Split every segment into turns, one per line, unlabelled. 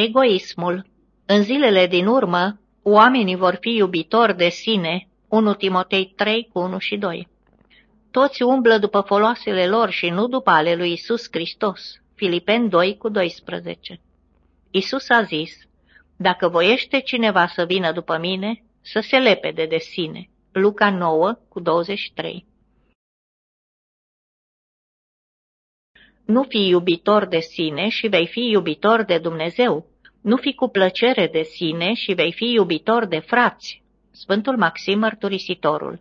Egoismul În zilele din urmă, oamenii vor fi iubitori de sine, 1 Timotei 3 cu 1 și 2. Toți umblă după foloasele lor și nu după ale lui Isus Hristos, Filipen 2 cu 12. Isus a zis, dacă voiește cineva să vină după mine, să se lepede de sine. Luca 9 cu 23. Nu fi iubitor de sine și vei fi iubitor de Dumnezeu. Nu fi cu plăcere de sine și vei fi iubitor de frați. Sfântul Maxim Mărturisitorul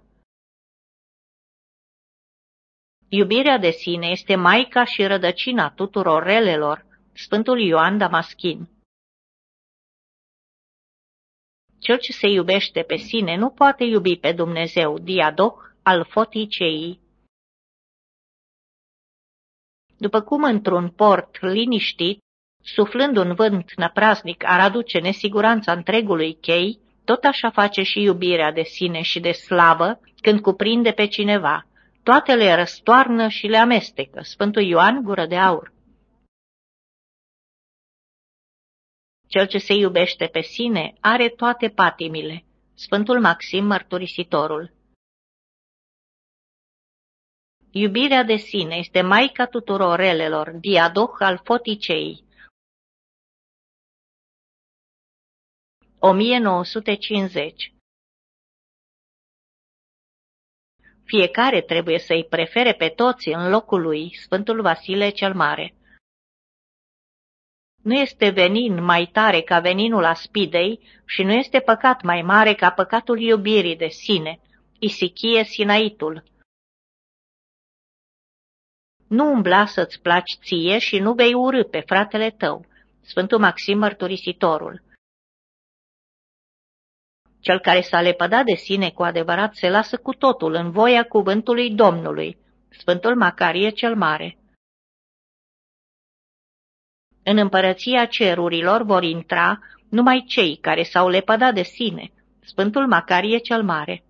Iubirea de sine este maica și rădăcina tuturor relelor. Sfântul Ioan Damaschin Cel ce se iubește pe sine nu poate iubi pe Dumnezeu, diadoh al foticei. După cum într-un port liniștit, suflând un vânt năpraznic ar aduce nesiguranța întregului chei, tot așa face și iubirea de sine și de slavă când cuprinde pe cineva. Toate le răstoarnă și le amestecă. Sfântul Ioan, gură de aur. Cel ce se iubește pe sine are toate patimile. Sfântul Maxim Mărturisitorul Iubirea de sine este maica tuturor relelor, diadoh al foticei. 1950 Fiecare trebuie să-i prefere pe toți în locul lui, Sfântul Vasile cel Mare. Nu este venin mai tare ca veninul aspidei și nu este păcat mai mare ca păcatul iubirii de sine, Isichie Sinaitul. Nu umbla să-ți placi ție și nu vei urâ pe fratele tău, Sfântul Maxim Mărturisitorul. Cel care s-a lepădat de sine cu adevărat se lasă cu totul în voia cuvântului Domnului, Sfântul Macarie cel Mare. În împărăția cerurilor vor intra numai cei care s-au lepădat de sine, Sfântul Macarie cel Mare.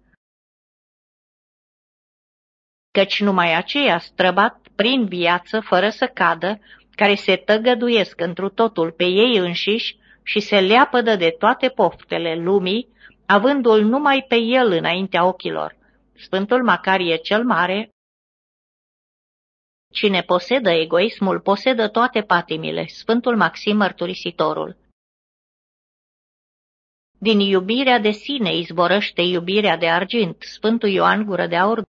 Căci numai aceia străbat prin viață fără să cadă, care se tăgăduiesc întru totul pe ei înșiși și se leapădă de toate poftele lumii, avându-l numai pe el înaintea ochilor. Sfântul Macarie cel Mare Cine posedă egoismul, posedă toate patimile. Sfântul Maxim Mărturisitorul Din iubirea de sine izvorăște iubirea de argint. Sfântul Ioan Gură de Aur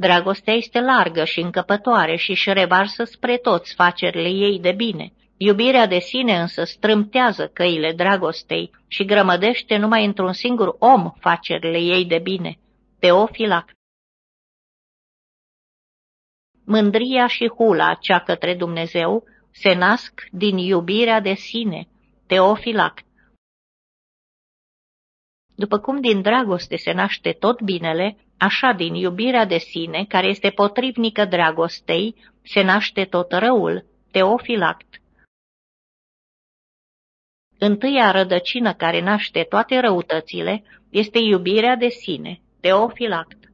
Dragostea este largă și încăpătoare și își revarsă spre toți facerile ei de bine. Iubirea de sine însă strâmtează căile dragostei și grămădește numai într-un singur om facerile ei de bine. Teofilact Mândria și hula cea către Dumnezeu se nasc din iubirea de sine. Teofilact După cum din dragoste se naște tot binele, așa din iubirea de sine, care este potrivnică dragostei, se naște tot răul. Teofilact Întâia rădăcină care naște toate răutățile este iubirea de sine, Teofilact.